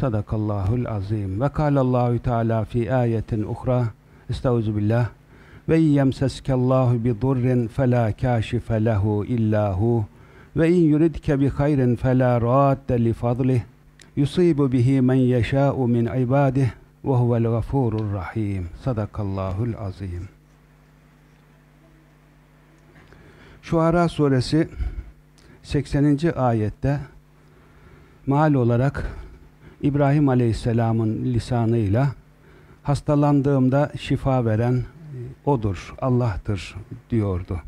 Sadakallahul azim. Ve kâlallahu teâlâ fî âyetin uhra. Estağuzu billah. Ve yemseskellahu bi durrin felâ kâşife lehu illâhu. Ve in yuridke bi hayrin felâ râdde li fadlih. Yusibu bihi men yeşâ'u min ibâdih. Ve huvel gafûrur rahîm. Sadakallahul azim. Şuara suresi 80. ayette mal olarak İbrahim Aleyhisselam'ın lisanıyla hastalandığımda şifa veren odur, Allah'tır diyordu.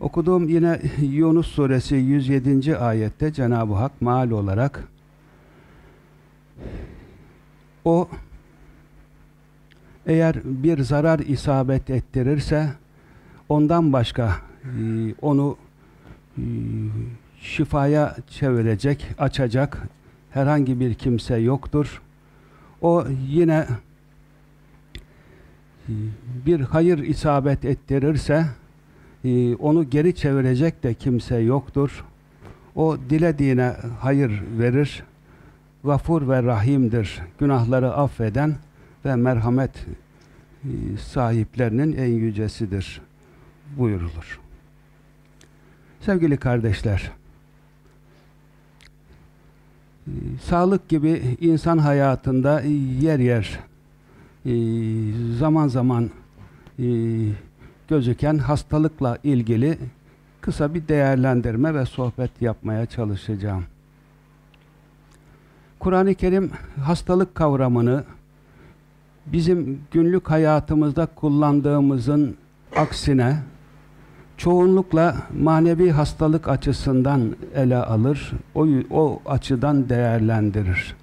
Okuduğum yine Yunus suresi 107. ayette Cenab-ı Hak mal olarak o eğer bir zarar isabet ettirirse ondan başka e, onu e, şifaya çevirecek, açacak herhangi bir kimse yoktur. O yine e, bir hayır isabet ettirirse onu geri çevirecek de kimse yoktur. O dilediğine hayır verir. Gafur ve rahimdir. Günahları affeden ve merhamet sahiplerinin en yücesidir buyurulur. Sevgili kardeşler, sağlık gibi insan hayatında yer yer zaman zaman gözüken hastalıkla ilgili kısa bir değerlendirme ve sohbet yapmaya çalışacağım. Kur'an-ı Kerim hastalık kavramını bizim günlük hayatımızda kullandığımızın aksine çoğunlukla manevi hastalık açısından ele alır, o, o açıdan değerlendirir.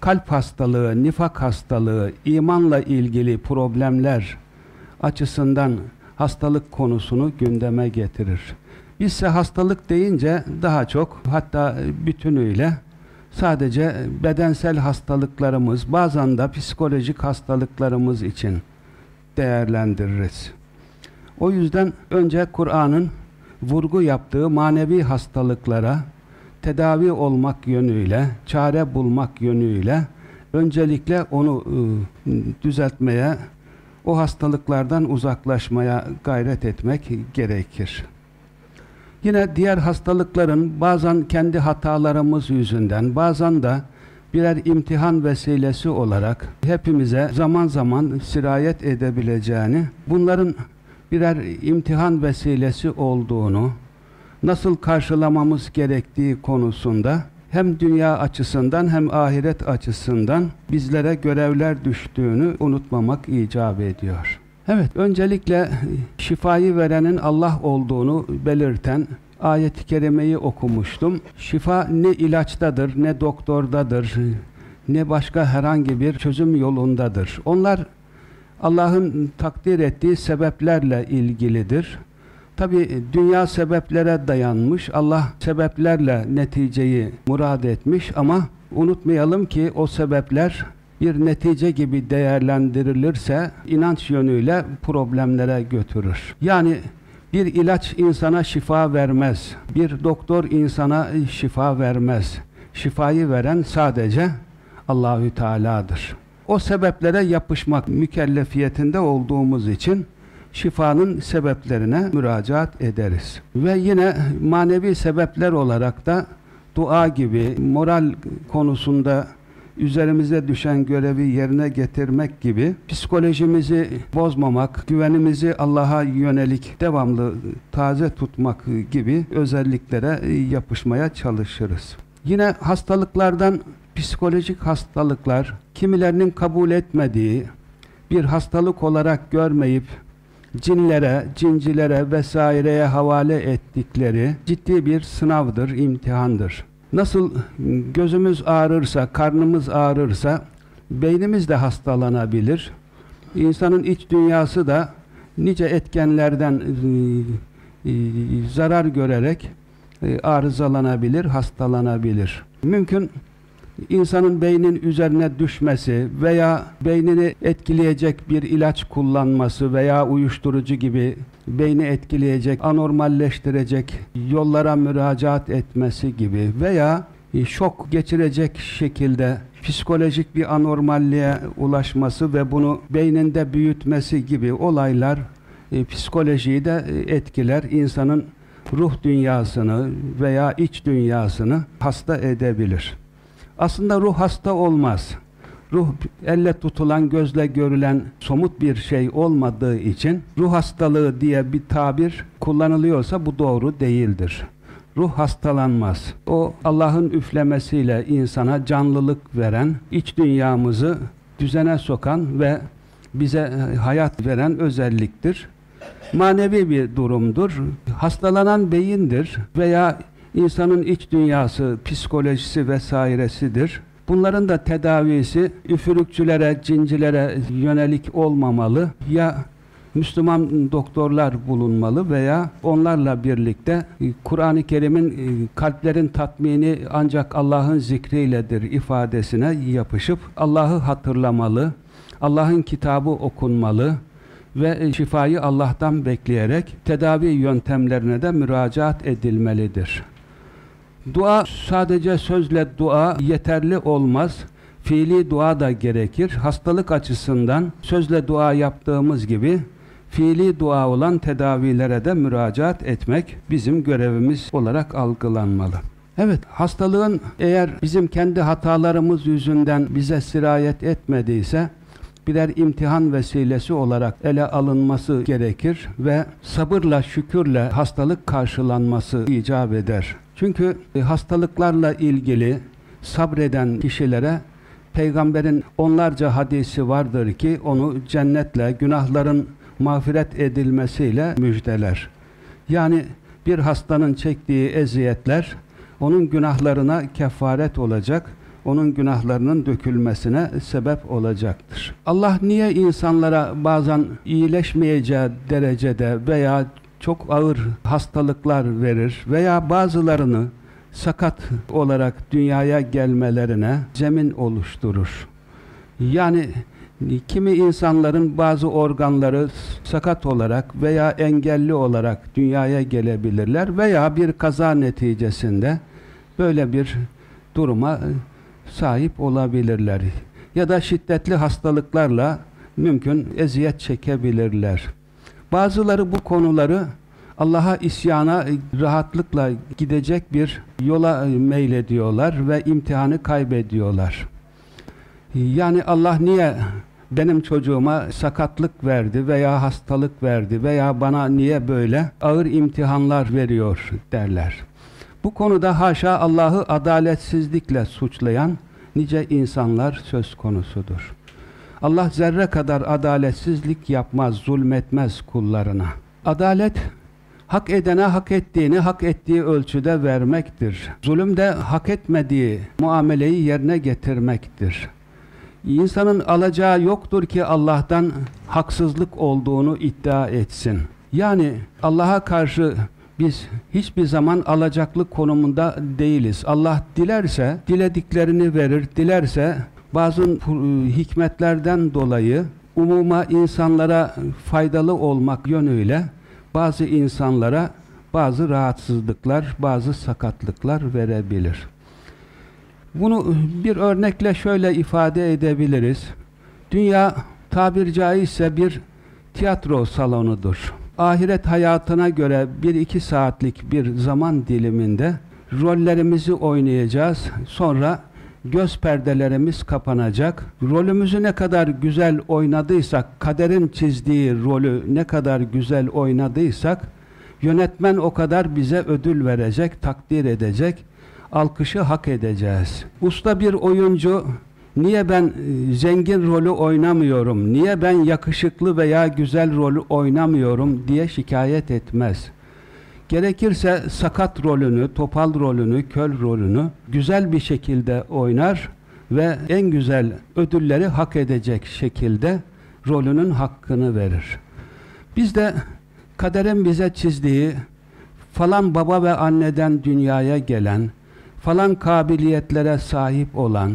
Kalp hastalığı, nifak hastalığı, imanla ilgili problemler açısından hastalık konusunu gündeme getirir. Bizse hastalık deyince daha çok hatta bütünüyle sadece bedensel hastalıklarımız, bazen de psikolojik hastalıklarımız için değerlendiririz. O yüzden önce Kur'an'ın vurgu yaptığı manevi hastalıklara tedavi olmak yönüyle, çare bulmak yönüyle öncelikle onu ıı, düzeltmeye, o hastalıklardan uzaklaşmaya gayret etmek gerekir. Yine diğer hastalıkların bazen kendi hatalarımız yüzünden, bazen de birer imtihan vesilesi olarak hepimize zaman zaman sirayet edebileceğini, bunların birer imtihan vesilesi olduğunu, nasıl karşılamamız gerektiği konusunda hem dünya açısından hem ahiret açısından bizlere görevler düştüğünü unutmamak icap ediyor. Evet, öncelikle şifayı verenin Allah olduğunu belirten ayet-i kerimeyi okumuştum. Şifa ne ilaçtadır, ne doktordadır, ne başka herhangi bir çözüm yolundadır. Onlar Allah'ın takdir ettiği sebeplerle ilgilidir. Tabi dünya sebeplere dayanmış, Allah sebeplerle neticeyi murad etmiş ama unutmayalım ki o sebepler bir netice gibi değerlendirilirse inanç yönüyle problemlere götürür. Yani bir ilaç insana şifa vermez. Bir doktor insana şifa vermez. Şifayı veren sadece Allahü Teala'dır. O sebeplere yapışmak mükellefiyetinde olduğumuz için şifanın sebeplerine müracaat ederiz. Ve yine manevi sebepler olarak da dua gibi, moral konusunda üzerimize düşen görevi yerine getirmek gibi psikolojimizi bozmamak, güvenimizi Allah'a yönelik devamlı taze tutmak gibi özelliklere yapışmaya çalışırız. Yine hastalıklardan psikolojik hastalıklar kimilerinin kabul etmediği bir hastalık olarak görmeyip cinlere, cincilere vesaireye havale ettikleri ciddi bir sınavdır, imtihandır. Nasıl gözümüz ağrırsa, karnımız ağrırsa beynimiz de hastalanabilir. İnsanın iç dünyası da nice etkenlerden e, e, zarar görerek e, arızalanabilir, hastalanabilir. Mümkün insanın beynin üzerine düşmesi veya beynini etkileyecek bir ilaç kullanması veya uyuşturucu gibi beyni etkileyecek, anormalleştirecek yollara müracaat etmesi gibi veya şok geçirecek şekilde psikolojik bir anormalliğe ulaşması ve bunu beyninde büyütmesi gibi olaylar e, psikolojiyi de e, etkiler. insanın ruh dünyasını veya iç dünyasını hasta edebilir. Aslında ruh hasta olmaz. Ruh elle tutulan, gözle görülen somut bir şey olmadığı için ruh hastalığı diye bir tabir kullanılıyorsa bu doğru değildir. Ruh hastalanmaz. O Allah'ın üflemesiyle insana canlılık veren, iç dünyamızı düzene sokan ve bize hayat veren özelliktir. Manevi bir durumdur. Hastalanan beyindir veya insanın iç dünyası, psikolojisi vesairesidir. Bunların da tedavisi üfürükçülere, cincilere yönelik olmamalı. Ya Müslüman doktorlar bulunmalı veya onlarla birlikte e, Kur'an-ı Kerim'in e, kalplerin tatmini ancak Allah'ın zikriyledir ifadesine yapışıp Allah'ı hatırlamalı, Allah'ın kitabı okunmalı ve e, şifayı Allah'tan bekleyerek tedavi yöntemlerine de müracaat edilmelidir. Dua sadece sözle dua yeterli olmaz. Fiili dua da gerekir. Hastalık açısından sözle dua yaptığımız gibi fiili dua olan tedavilere de müracaat etmek bizim görevimiz olarak algılanmalı. Evet, hastalığın eğer bizim kendi hatalarımız yüzünden bize sirayet etmediyse birer imtihan vesilesi olarak ele alınması gerekir ve sabırla, şükürle hastalık karşılanması icap eder. Çünkü e, hastalıklarla ilgili sabreden kişilere peygamberin onlarca hadisi vardır ki onu cennetle, günahların mağfiret edilmesiyle müjdeler. Yani bir hastanın çektiği eziyetler onun günahlarına kefaret olacak, onun günahlarının dökülmesine sebep olacaktır. Allah niye insanlara bazen iyileşmeyeceği derecede veya çok ağır hastalıklar verir veya bazılarını sakat olarak dünyaya gelmelerine zemin oluşturur. Yani kimi insanların bazı organları sakat olarak veya engelli olarak dünyaya gelebilirler veya bir kaza neticesinde böyle bir duruma sahip olabilirler. Ya da şiddetli hastalıklarla mümkün eziyet çekebilirler. Bazıları bu konuları Allah'a isyana rahatlıkla gidecek bir yola meylediyorlar ve imtihanı kaybediyorlar. Yani Allah niye benim çocuğuma sakatlık verdi veya hastalık verdi veya bana niye böyle ağır imtihanlar veriyor derler. Bu konuda haşa Allah'ı adaletsizlikle suçlayan nice insanlar söz konusudur. Allah zerre kadar adaletsizlik yapmaz, zulmetmez kullarına. Adalet, hak edene hak ettiğini hak ettiği ölçüde vermektir. Zulüm de hak etmediği muameleyi yerine getirmektir. İnsanın alacağı yoktur ki Allah'tan haksızlık olduğunu iddia etsin. Yani Allah'a karşı biz hiçbir zaman alacaklık konumunda değiliz. Allah dilerse dilediklerini verir, dilerse bazı hikmetlerden dolayı umuma insanlara faydalı olmak yönüyle bazı insanlara bazı rahatsızlıklar, bazı sakatlıklar verebilir. Bunu bir örnekle şöyle ifade edebiliriz. Dünya tabir caizse bir tiyatro salonudur. Ahiret hayatına göre bir iki saatlik bir zaman diliminde rollerimizi oynayacağız. Sonra göz perdelerimiz kapanacak. Rolümüzü ne kadar güzel oynadıysak, kaderin çizdiği rolü ne kadar güzel oynadıysak, yönetmen o kadar bize ödül verecek, takdir edecek, alkışı hak edeceğiz. Usta bir oyuncu Niye ben e, zengin rolü oynamıyorum, niye ben yakışıklı veya güzel rolü oynamıyorum diye şikayet etmez. Gerekirse sakat rolünü, topal rolünü, köl rolünü güzel bir şekilde oynar ve en güzel ödülleri hak edecek şekilde rolünün hakkını verir. Biz de kaderin bize çizdiği falan baba ve anneden dünyaya gelen, falan kabiliyetlere sahip olan,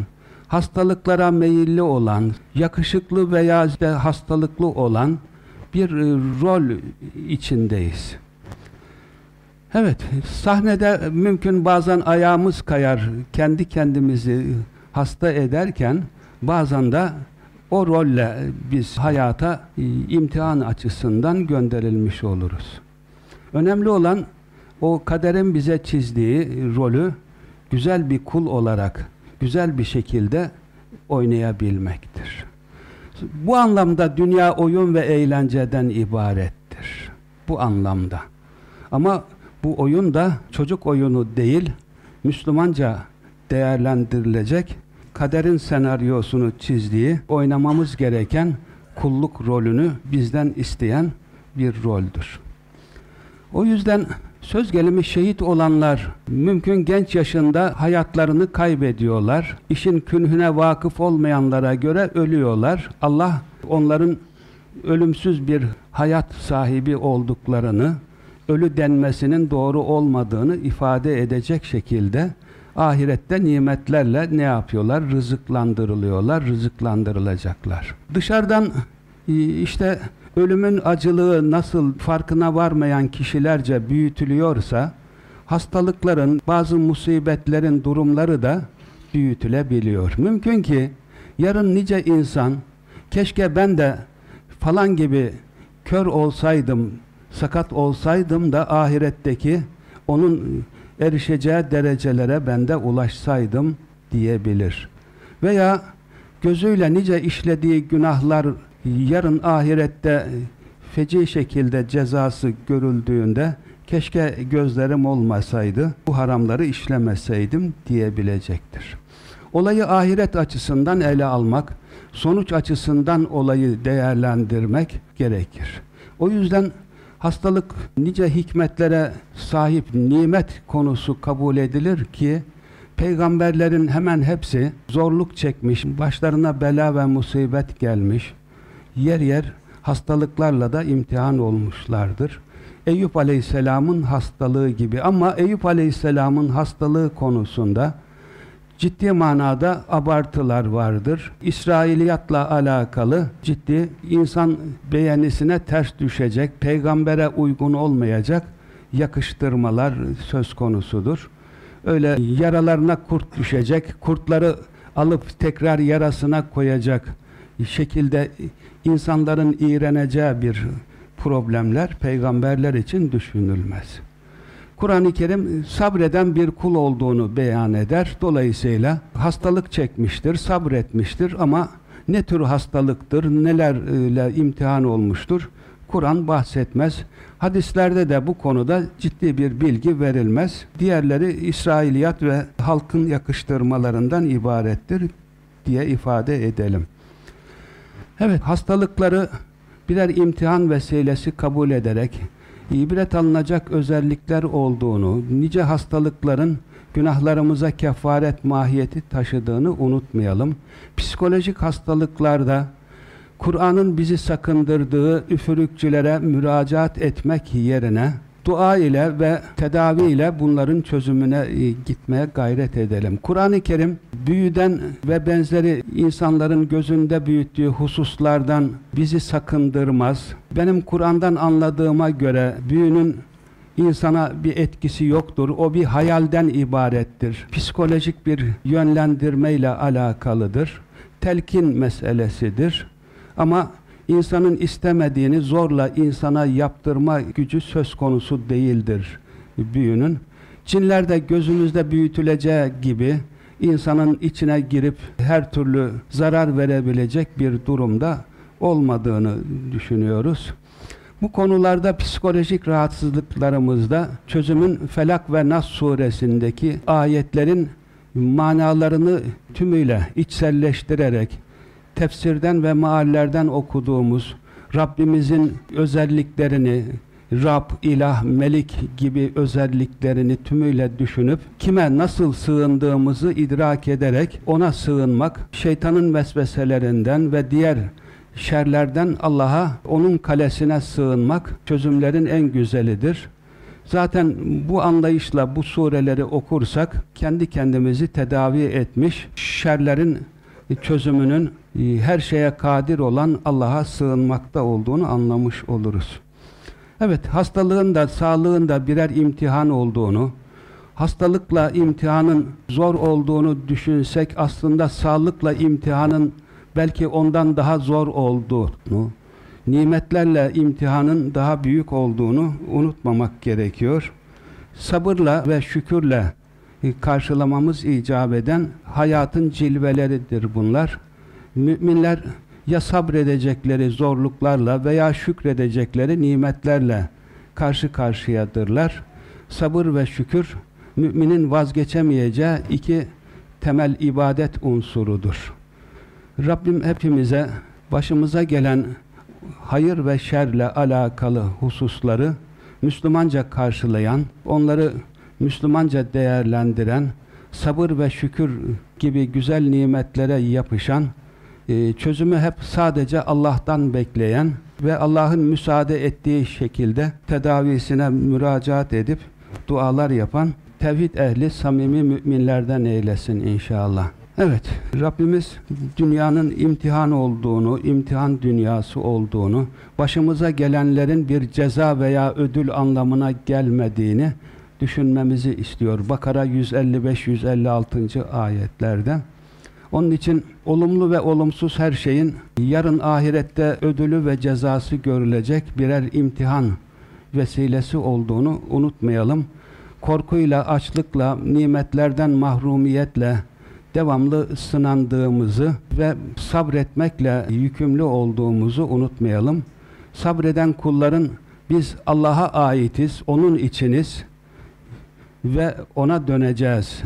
hastalıklara meyilli olan, yakışıklı veya hastalıklı olan bir e, rol içindeyiz. Evet, sahnede mümkün bazen ayağımız kayar, kendi kendimizi hasta ederken bazen de o rolle biz hayata e, imtihan açısından gönderilmiş oluruz. Önemli olan o kaderin bize çizdiği rolü güzel bir kul olarak güzel bir şekilde oynayabilmektir. Bu anlamda dünya oyun ve eğlenceden ibarettir. Bu anlamda. Ama bu oyun da çocuk oyunu değil, Müslümanca değerlendirilecek, kaderin senaryosunu çizdiği, oynamamız gereken kulluk rolünü bizden isteyen bir roldür. O yüzden Söz gelimi şehit olanlar mümkün genç yaşında hayatlarını kaybediyorlar. İşin künhüne vakıf olmayanlara göre ölüyorlar. Allah onların ölümsüz bir hayat sahibi olduklarını, ölü denmesinin doğru olmadığını ifade edecek şekilde ahirette nimetlerle ne yapıyorlar? Rızıklandırılıyorlar, rızıklandırılacaklar. Dışarıdan işte ölümün acılığı nasıl farkına varmayan kişilerce büyütülüyorsa, hastalıkların, bazı musibetlerin durumları da büyütülebiliyor. Mümkün ki yarın nice insan, keşke ben de falan gibi kör olsaydım, sakat olsaydım da ahiretteki onun erişeceği derecelere ben de ulaşsaydım diyebilir. Veya gözüyle nice işlediği günahlar yarın ahirette feci şekilde cezası görüldüğünde keşke gözlerim olmasaydı, bu haramları işlemeseydim diyebilecektir. Olayı ahiret açısından ele almak, sonuç açısından olayı değerlendirmek gerekir. O yüzden hastalık nice hikmetlere sahip nimet konusu kabul edilir ki peygamberlerin hemen hepsi zorluk çekmiş, başlarına bela ve musibet gelmiş, yer yer hastalıklarla da imtihan olmuşlardır. Eyüp Aleyhisselam'ın hastalığı gibi ama Eyüp Aleyhisselam'ın hastalığı konusunda ciddi manada abartılar vardır. İsrailiyatla alakalı ciddi insan beğenisine ters düşecek, peygambere uygun olmayacak yakıştırmalar söz konusudur. Öyle yaralarına kurt düşecek, kurtları alıp tekrar yarasına koyacak şekilde insanların iğreneceği bir problemler peygamberler için düşünülmez. Kur'an-ı Kerim sabreden bir kul olduğunu beyan eder. Dolayısıyla hastalık çekmiştir, sabretmiştir ama ne tür hastalıktır, nelerle imtihan olmuştur Kur'an bahsetmez. Hadislerde de bu konuda ciddi bir bilgi verilmez. Diğerleri İsrailiyat ve halkın yakıştırmalarından ibarettir diye ifade edelim. Evet, hastalıkları birer imtihan vesilesi kabul ederek ibret alınacak özellikler olduğunu, nice hastalıkların günahlarımıza kefaret mahiyeti taşıdığını unutmayalım. Psikolojik hastalıklarda Kur'an'ın bizi sakındırdığı üfürükçülere müracaat etmek yerine dua ile ve tedavi ile bunların çözümüne e, gitmeye gayret edelim. Kur'an-ı Kerim büyüden ve benzeri insanların gözünde büyüttüğü hususlardan bizi sakındırmaz. Benim Kur'an'dan anladığıma göre büyünün insana bir etkisi yoktur. O bir hayalden ibarettir. Psikolojik bir yönlendirmeyle alakalıdır. Telkin meselesidir. Ama insanın istemediğini zorla insana yaptırma gücü söz konusu değildir büyünün. Cinler de gözümüzde büyütüleceği gibi insanın içine girip her türlü zarar verebilecek bir durumda olmadığını düşünüyoruz. Bu konularda psikolojik rahatsızlıklarımızda çözümün Felak ve Nas suresindeki ayetlerin manalarını tümüyle içselleştirerek tefsirden ve meallerden okuduğumuz Rabbimizin özelliklerini, Rab, ilah, melik gibi özelliklerini tümüyle düşünüp kime nasıl sığındığımızı idrak ederek ona sığınmak, şeytanın vesveselerinden ve diğer şerlerden Allah'a, onun kalesine sığınmak çözümlerin en güzelidir. Zaten bu anlayışla bu sureleri okursak kendi kendimizi tedavi etmiş, şerlerin çözümünün e, her şeye kadir olan Allah'a sığınmakta olduğunu anlamış oluruz. Evet, hastalığın da sağlığın da birer imtihan olduğunu, hastalıkla imtihanın zor olduğunu düşünsek aslında sağlıkla imtihanın belki ondan daha zor olduğunu, nimetlerle imtihanın daha büyük olduğunu unutmamak gerekiyor. Sabırla ve şükürle karşılamamız icap eden hayatın cilveleridir bunlar. Müminler ya sabredecekleri zorluklarla veya şükredecekleri nimetlerle karşı karşıyadırlar. Sabır ve şükür müminin vazgeçemeyeceği iki temel ibadet unsurudur. Rabbim hepimize başımıza gelen hayır ve şerle alakalı hususları Müslümanca karşılayan, onları Müslümanca değerlendiren, sabır ve şükür gibi güzel nimetlere yapışan, e, çözümü hep sadece Allah'tan bekleyen ve Allah'ın müsaade ettiği şekilde tedavisine müracaat edip dualar yapan tevhid ehli samimi müminlerden eylesin inşallah. Evet, Rabbimiz dünyanın imtihan olduğunu, imtihan dünyası olduğunu, başımıza gelenlerin bir ceza veya ödül anlamına gelmediğini düşünmemizi istiyor. Bakara 155-156. ayetlerde. Onun için olumlu ve olumsuz her şeyin yarın ahirette ödülü ve cezası görülecek birer imtihan vesilesi olduğunu unutmayalım. Korkuyla, açlıkla, nimetlerden mahrumiyetle devamlı sınandığımızı ve sabretmekle yükümlü olduğumuzu unutmayalım. Sabreden kulların biz Allah'a aitiz, onun içiniz ve ona döneceğiz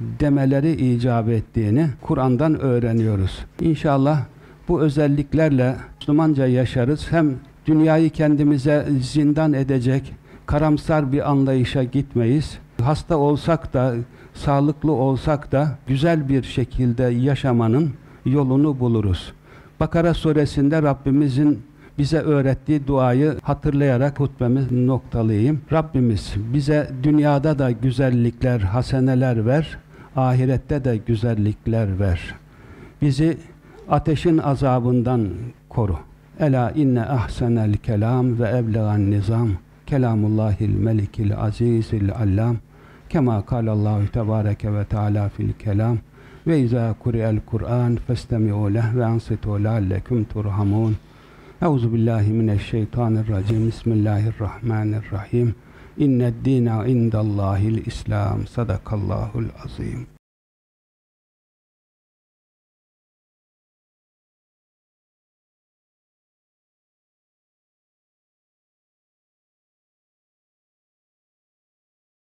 demeleri icap ettiğini Kur'an'dan öğreniyoruz. İnşallah bu özelliklerle Müslümanca yaşarız. Hem dünyayı kendimize zindan edecek karamsar bir anlayışa gitmeyiz. Hasta olsak da, sağlıklı olsak da güzel bir şekilde yaşamanın yolunu buluruz. Bakara suresinde Rabbimizin bize öğrettiği duayı hatırlayarak hutbemi noktalayayım. Rabbimiz bize dünyada da güzellikler, haseneler ver, ahirette de güzellikler ver. Bizi ateşin azabından koru. Ela inne ahsenel kelam ve eblegan nizam kelamullahil melikil azizil allam kema kalallahu tebareke ve teala fil kelam ve izâ kuri'el Kur'an festemi'u leh ve ansitu leallekum turhamun Euzu billahi mineşşeytanirracim. Bismillahirrahmanirrahim. İnned dîne indallâhil İslam Sadakallahul azim